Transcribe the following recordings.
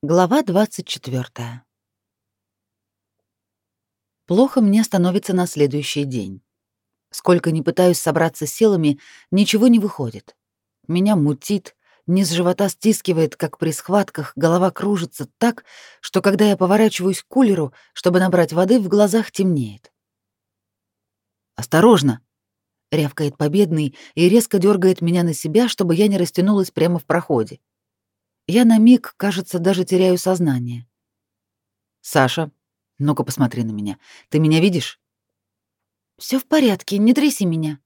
Глава 24. Плохо мне становится на следующий день. Сколько ни пытаюсь собраться силами, ничего не выходит. Меня мутит, низ живота стискивает, как при схватках, голова кружится так, что когда я поворачиваюсь к кулеру, чтобы набрать воды, в глазах темнеет. «Осторожно!» — рявкает победный и резко дергает меня на себя, чтобы я не растянулась прямо в проходе. Я на миг, кажется, даже теряю сознание. «Саша, ну-ка посмотри на меня. Ты меня видишь?» Все в порядке, не тряси меня».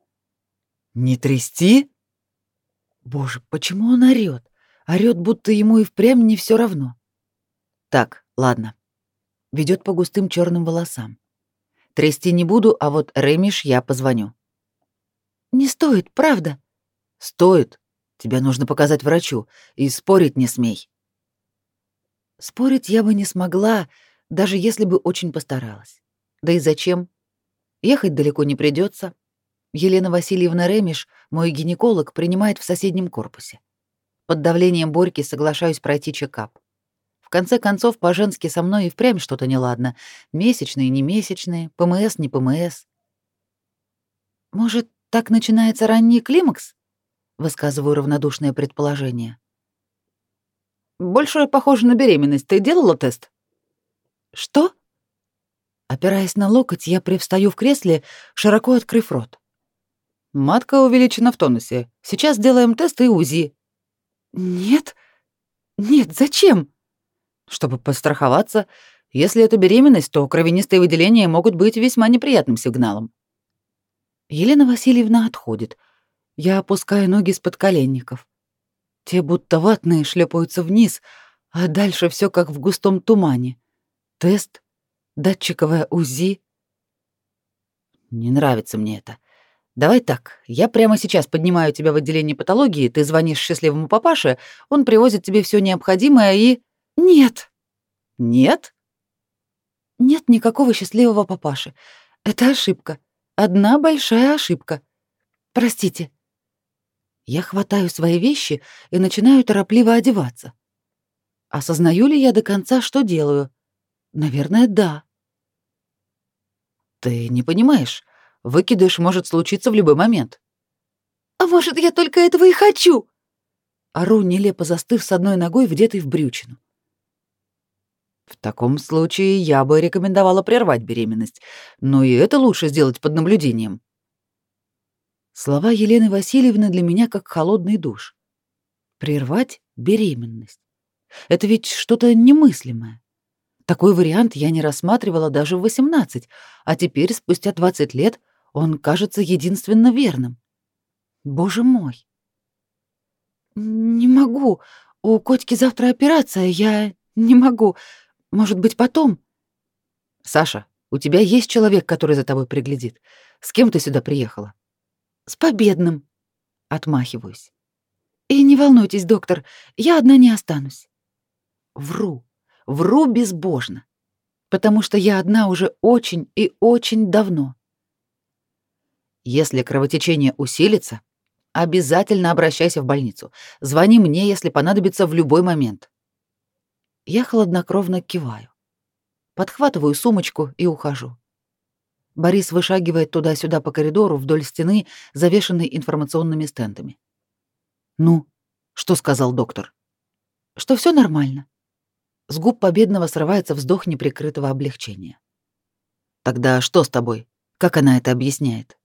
«Не трясти?» Боже, почему он орёт? Орёт, будто ему и впрямь не все равно. Так, ладно. Ведет по густым черным волосам. Трясти не буду, а вот Ремиш я позвоню. Не стоит, правда? Стоит. Тебя нужно показать врачу, и спорить не смей. Спорить я бы не смогла, даже если бы очень постаралась. Да и зачем? Ехать далеко не придется. Елена Васильевна Ремиш, мой гинеколог, принимает в соседнем корпусе. Под давлением Борьки соглашаюсь пройти чекап. В конце концов, по-женски со мной и впрямь что-то неладно. Месячные, не месячные, ПМС, не ПМС. Может, так начинается ранний климакс? Высказываю равнодушное предположение. Больше похоже на беременность. Ты делала тест? Что? Опираясь на локоть, я привстаю в кресле, широко открыв рот. Матка увеличена в тонусе. Сейчас сделаем тест и УЗИ. Нет. Нет, зачем? Чтобы постраховаться. Если это беременность, то кровянистые выделения могут быть весьма неприятным сигналом. Елена Васильевна отходит, я опускаю ноги с подколенников. Те будто ватные шлепаются вниз, а дальше все как в густом тумане. Тест, датчиковое УЗИ. Не нравится мне это. Давай так, я прямо сейчас поднимаю тебя в отделение патологии, ты звонишь счастливому папаше, он привозит тебе все необходимое и... Нет. Нет? Нет никакого счастливого папаши. Это ошибка. Одна большая ошибка. Простите. Я хватаю свои вещи и начинаю торопливо одеваться. Осознаю ли я до конца, что делаю? Наверное, да. Ты не понимаешь, выкидыш может случиться в любой момент. А может, я только этого и хочу? Ору, нелепо застыв с одной ногой, вдетой в брючину. В таком случае я бы рекомендовала прервать беременность, но и это лучше сделать под наблюдением. Слова Елены Васильевны для меня как холодный душ. Прервать беременность. Это ведь что-то немыслимое. Такой вариант я не рассматривала даже в 18, а теперь, спустя 20 лет, он кажется единственно верным. Боже мой. Не могу. У котики завтра операция, я не могу. Может быть, потом. Саша, у тебя есть человек, который за тобой приглядит. С кем ты сюда приехала? С победным. Отмахиваюсь. И не волнуйтесь, доктор, я одна не останусь. Вру. Вру безбожно. Потому что я одна уже очень и очень давно. Если кровотечение усилится, обязательно обращайся в больницу. Звони мне, если понадобится в любой момент. Я хладнокровно киваю. Подхватываю сумочку и ухожу. Борис вышагивает туда-сюда по коридору вдоль стены, завешенной информационными стендами. «Ну, что сказал доктор?» «Что все нормально». С губ победного срывается вздох неприкрытого облегчения. «Тогда что с тобой? Как она это объясняет?»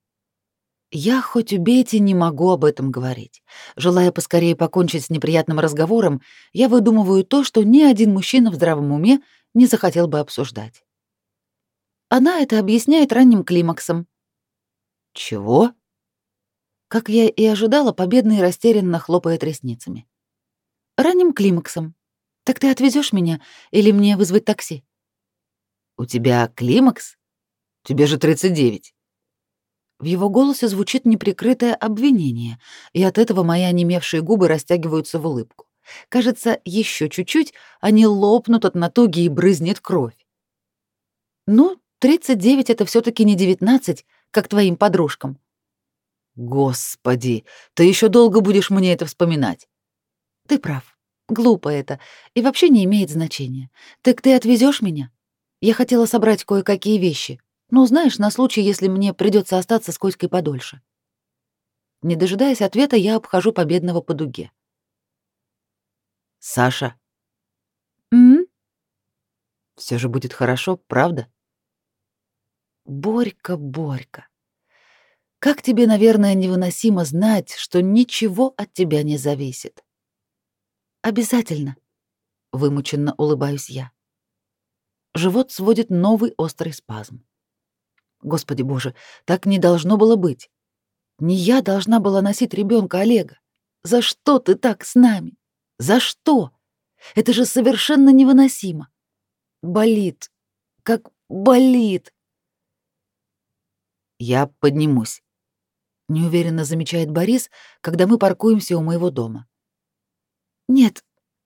Я, хоть убейте, не могу об этом говорить. Желая поскорее покончить с неприятным разговором, я выдумываю то, что ни один мужчина в здравом уме не захотел бы обсуждать. Она это объясняет ранним климаксом. Чего? Как я и ожидала, победный растерянно хлопает ресницами. Ранним климаксом. Так ты отвезешь меня или мне вызвать такси? У тебя климакс? Тебе же 39. В его голосе звучит неприкрытое обвинение, и от этого мои онемевшие губы растягиваются в улыбку. Кажется, еще чуть-чуть они лопнут от натуги и брызнет кровь. Ну, 39 — это все таки не 19, как твоим подружкам. Господи, ты еще долго будешь мне это вспоминать. Ты прав. глупо это и вообще не имеет значения. Так ты отвезешь меня? Я хотела собрать кое-какие вещи. Ну, знаешь, на случай, если мне придется остаться с Коськой подольше. Не дожидаясь ответа, я обхожу победного по дуге. Саша. М? Все же будет хорошо, правда? Борька, Борька. Как тебе, наверное, невыносимо знать, что ничего от тебя не зависит. Обязательно, вымученно улыбаюсь я. Живот сводит новый острый спазм. Господи Боже, так не должно было быть. Не я должна была носить ребенка Олега. За что ты так с нами? За что? Это же совершенно невыносимо. Болит. Как болит. Я поднимусь. Неуверенно замечает Борис, когда мы паркуемся у моего дома. Нет,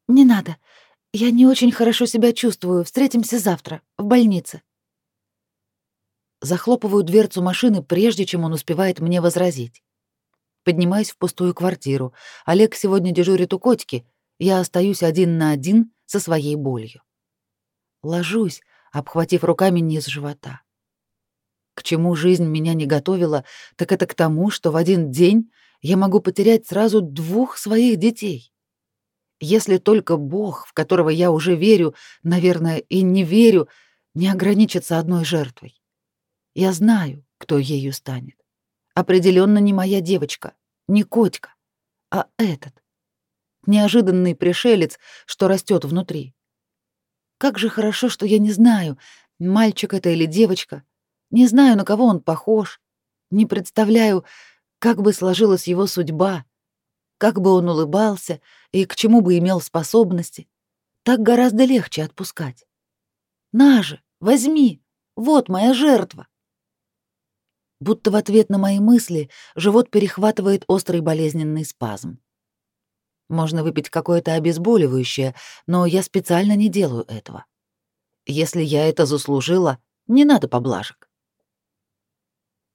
не надо. Я не очень хорошо себя чувствую. Встретимся завтра в больнице. Захлопываю дверцу машины, прежде чем он успевает мне возразить. Поднимаюсь в пустую квартиру. Олег сегодня дежурит у котики. Я остаюсь один на один со своей болью. Ложусь, обхватив руками низ живота. К чему жизнь меня не готовила, так это к тому, что в один день я могу потерять сразу двух своих детей. Если только Бог, в которого я уже верю, наверное, и не верю, не ограничится одной жертвой. Я знаю, кто ею станет. Определенно не моя девочка, не котика, а этот. Неожиданный пришелец, что растет внутри. Как же хорошо, что я не знаю, мальчик это или девочка, не знаю, на кого он похож, не представляю, как бы сложилась его судьба, как бы он улыбался и к чему бы имел способности. Так гораздо легче отпускать. На же, возьми, вот моя жертва. Будто в ответ на мои мысли живот перехватывает острый болезненный спазм. Можно выпить какое-то обезболивающее, но я специально не делаю этого. Если я это заслужила, не надо поблажек.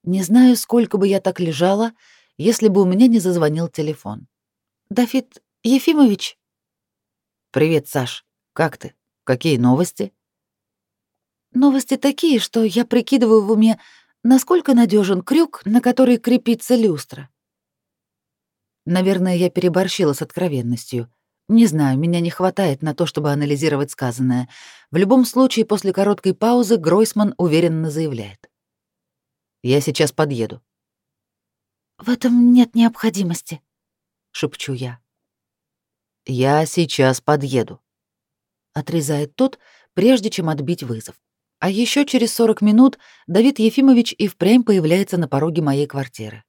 Не знаю, сколько бы я так лежала, если бы у меня не зазвонил телефон. «Давид Ефимович?» «Привет, Саш. Как ты? Какие новости?» «Новости такие, что я прикидываю в уме, насколько надежен крюк, на который крепится люстра». Наверное, я переборщила с откровенностью. Не знаю, меня не хватает на то, чтобы анализировать сказанное. В любом случае, после короткой паузы Гройсман уверенно заявляет. Я сейчас подъеду. В этом нет необходимости, шепчу я. Я сейчас подъеду, отрезает тот, прежде чем отбить вызов. А еще через 40 минут Давид Ефимович и впрямь появляется на пороге моей квартиры.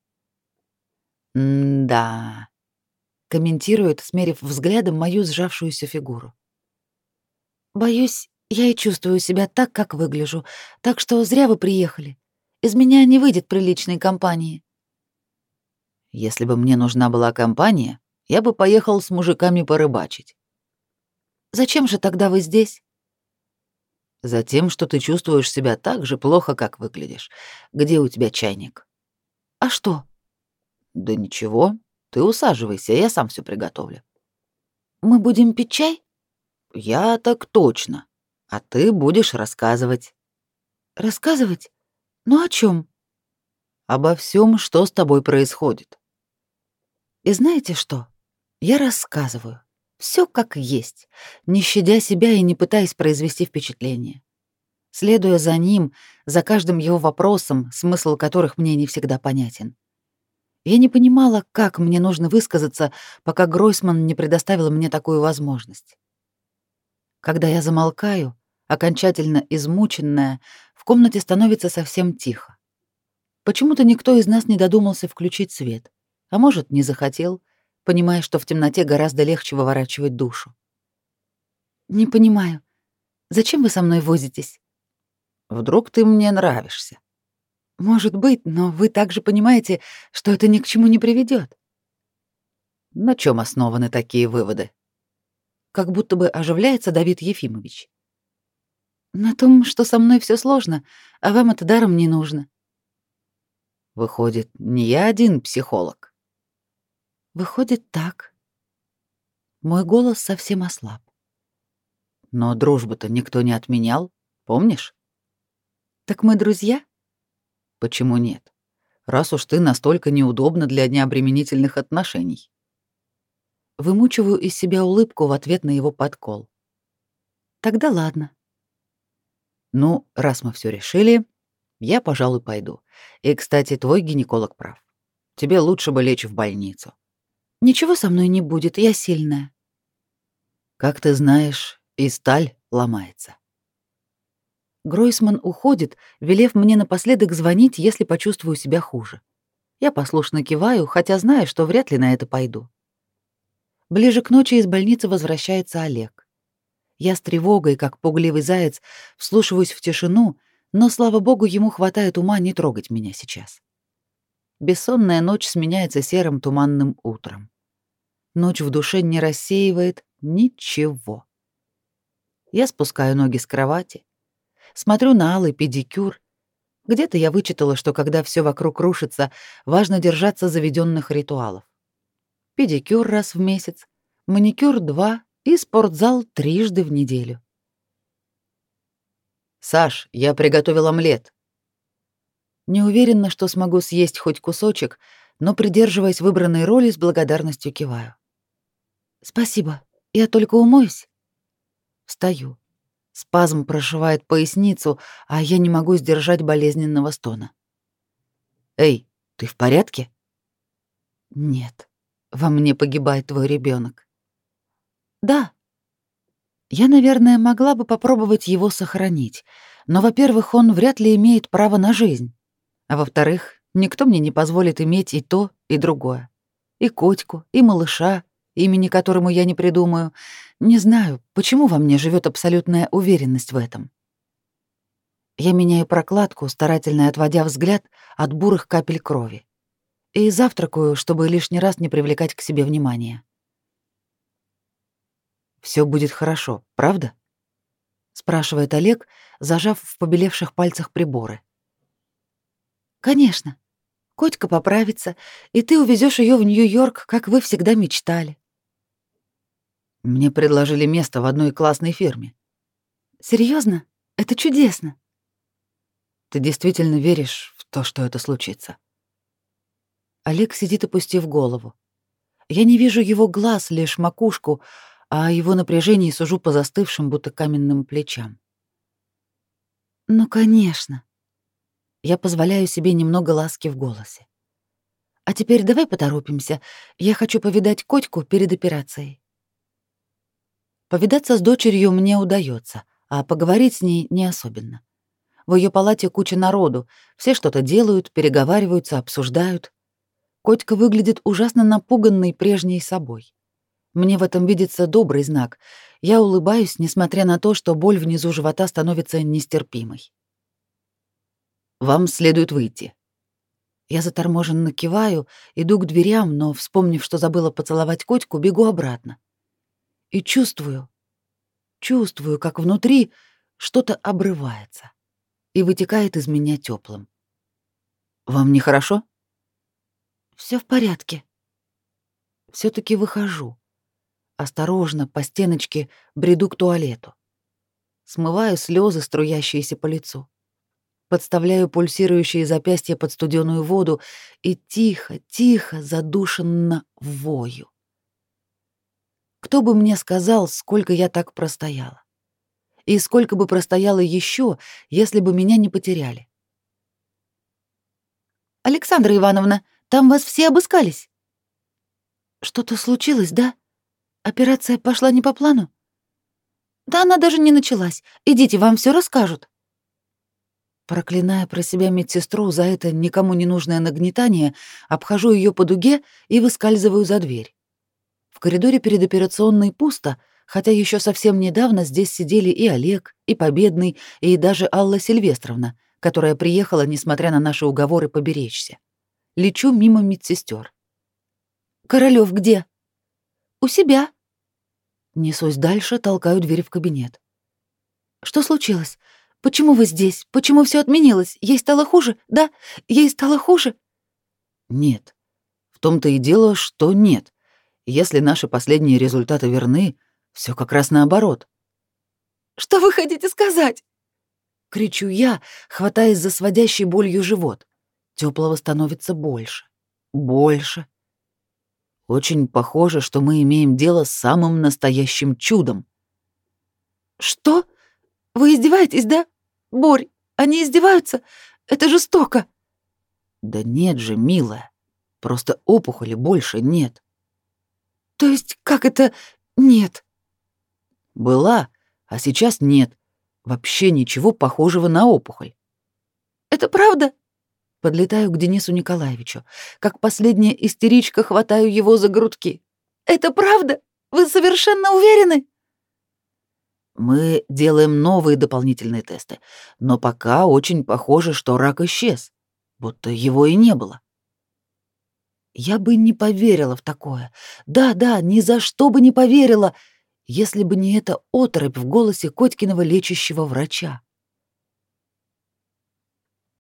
«М-да», — комментирует, смерив взглядом мою сжавшуюся фигуру. «Боюсь, я и чувствую себя так, как выгляжу, так что зря вы приехали. Из меня не выйдет приличной компании. Если бы мне нужна была компания, я бы поехал с мужиками порыбачить. Зачем же тогда вы здесь? Затем, что ты чувствуешь себя так же плохо, как выглядишь. Где у тебя чайник? А что? Да ничего. Ты усаживайся, я сам все приготовлю. Мы будем пить чай? Я так точно. А ты будешь рассказывать. Рассказывать? Ну о чем? Обо всем, что с тобой происходит. И знаете что? Я рассказываю. Все как есть, не щадя себя и не пытаясь произвести впечатление. Следуя за ним, за каждым его вопросом, смысл которых мне не всегда понятен. Я не понимала, как мне нужно высказаться, пока Гройсман не предоставил мне такую возможность. Когда я замолкаю, окончательно измученная, в комнате становится совсем тихо. Почему-то никто из нас не додумался включить свет, а может, не захотел, понимая, что в темноте гораздо легче выворачивать душу. «Не понимаю, зачем вы со мной возитесь?» «Вдруг ты мне нравишься?» «Может быть, но вы также понимаете, что это ни к чему не приведет. На чем основаны такие выводы? Как будто бы оживляется Давид Ефимович. На том, что со мной все сложно, а вам это даром не нужно. Выходит, не я один психолог. Выходит так. Мой голос совсем ослаб. Но дружбу-то никто не отменял, помнишь? Так мы друзья? Почему нет? Раз уж ты настолько неудобна для необременительных отношений. Вымучиваю из себя улыбку в ответ на его подкол. Тогда ладно. Ну, раз мы все решили, я, пожалуй, пойду. И, кстати, твой гинеколог прав. Тебе лучше бы лечь в больницу. Ничего со мной не будет, я сильная. Как ты знаешь, и сталь ломается. Гройсман уходит, велев мне напоследок звонить, если почувствую себя хуже. Я послушно киваю, хотя знаю, что вряд ли на это пойду. Ближе к ночи из больницы возвращается Олег. Я с тревогой, как пугливый заяц, вслушиваюсь в тишину, но, слава богу, ему хватает ума не трогать меня сейчас. Бессонная ночь сменяется серым туманным утром. Ночь в душе не рассеивает ничего. Я спускаю ноги с кровати, смотрю на алый педикюр. Где-то я вычитала, что когда все вокруг рушится, важно держаться заведенных ритуалов. Педикюр раз в месяц, маникюр два и спортзал трижды в неделю. «Саш, я приготовил омлет». Не уверена, что смогу съесть хоть кусочек, но, придерживаясь выбранной роли, с благодарностью киваю. «Спасибо, я только умоюсь». Встаю. Спазм прошивает поясницу, а я не могу сдержать болезненного стона. «Эй, ты в порядке?» «Нет, во мне погибает твой ребенок. Да. Я, наверное, могла бы попробовать его сохранить, но, во-первых, он вряд ли имеет право на жизнь, а во-вторых, никто мне не позволит иметь и то, и другое. И котику, и малыша, имени которому я не придумаю. Не знаю, почему во мне живет абсолютная уверенность в этом. Я меняю прокладку, старательно отводя взгляд от бурых капель крови. И завтракаю, чтобы лишний раз не привлекать к себе внимания. Все будет хорошо, правда? спрашивает Олег, зажав в побелевших пальцах приборы. Конечно. Котька поправится, и ты увезешь ее в Нью-Йорк, как вы всегда мечтали. Мне предложили место в одной классной фирме. Серьезно? Это чудесно. Ты действительно веришь в то, что это случится? Олег сидит, опустив голову. Я не вижу его глаз, лишь макушку, а его напряжении сужу по застывшим, будто каменным плечам. «Ну, конечно». Я позволяю себе немного ласки в голосе. «А теперь давай поторопимся. Я хочу повидать Котьку перед операцией». Повидаться с дочерью мне удается, а поговорить с ней не особенно. В ее палате куча народу, все что-то делают, переговариваются, обсуждают. Котька выглядит ужасно напуганной прежней собой. Мне в этом видится добрый знак. Я улыбаюсь, несмотря на то, что боль внизу живота становится нестерпимой. «Вам следует выйти». Я заторможенно киваю, иду к дверям, но, вспомнив, что забыла поцеловать котику, бегу обратно. И чувствую, чувствую, как внутри что-то обрывается и вытекает из меня теплым. «Вам нехорошо?» Все в порядке. все таки выхожу. Осторожно, по стеночке, бреду к туалету. Смываю слезы, струящиеся по лицу. Подставляю пульсирующие запястья под студеную воду и тихо, тихо, задушенно вою. Кто бы мне сказал, сколько я так простояла? И сколько бы простояла еще, если бы меня не потеряли? «Александра Ивановна, там вас все обыскались?» «Что-то случилось, да?» Операция пошла не по плану? Да она даже не началась. Идите, вам все расскажут. Проклиная про себя медсестру за это никому не нужное нагнетание, обхожу ее по дуге и выскальзываю за дверь. В коридоре перед операционной пусто, хотя еще совсем недавно здесь сидели и Олег, и Победный, и даже Алла Сильвестровна, которая приехала, несмотря на наши уговоры, поберечься. Лечу мимо медсестер. Королёв где? У себя, Несусь дальше, толкаю дверь в кабинет. «Что случилось? Почему вы здесь? Почему все отменилось? Ей стало хуже? Да? Ей стало хуже?» «Нет. В том-то и дело, что нет. Если наши последние результаты верны, все как раз наоборот. Что вы хотите сказать? Кричу я, хватаясь за сводящий болью живот. Теплого становится больше. Больше. Очень похоже, что мы имеем дело с самым настоящим чудом. Что? Вы издеваетесь, да? Борь, они издеваются? Это жестоко. Да нет же, милая. Просто опухоли больше нет. То есть как это нет? Была, а сейчас нет. Вообще ничего похожего на опухоль. Это правда? Подлетаю к Денису Николаевичу. Как последняя истеричка хватаю его за грудки. Это правда? Вы совершенно уверены? Мы делаем новые дополнительные тесты, но пока очень похоже, что рак исчез, будто его и не было. Я бы не поверила в такое. Да-да, ни за что бы не поверила, если бы не эта оторопь в голосе Котькиного лечащего врача.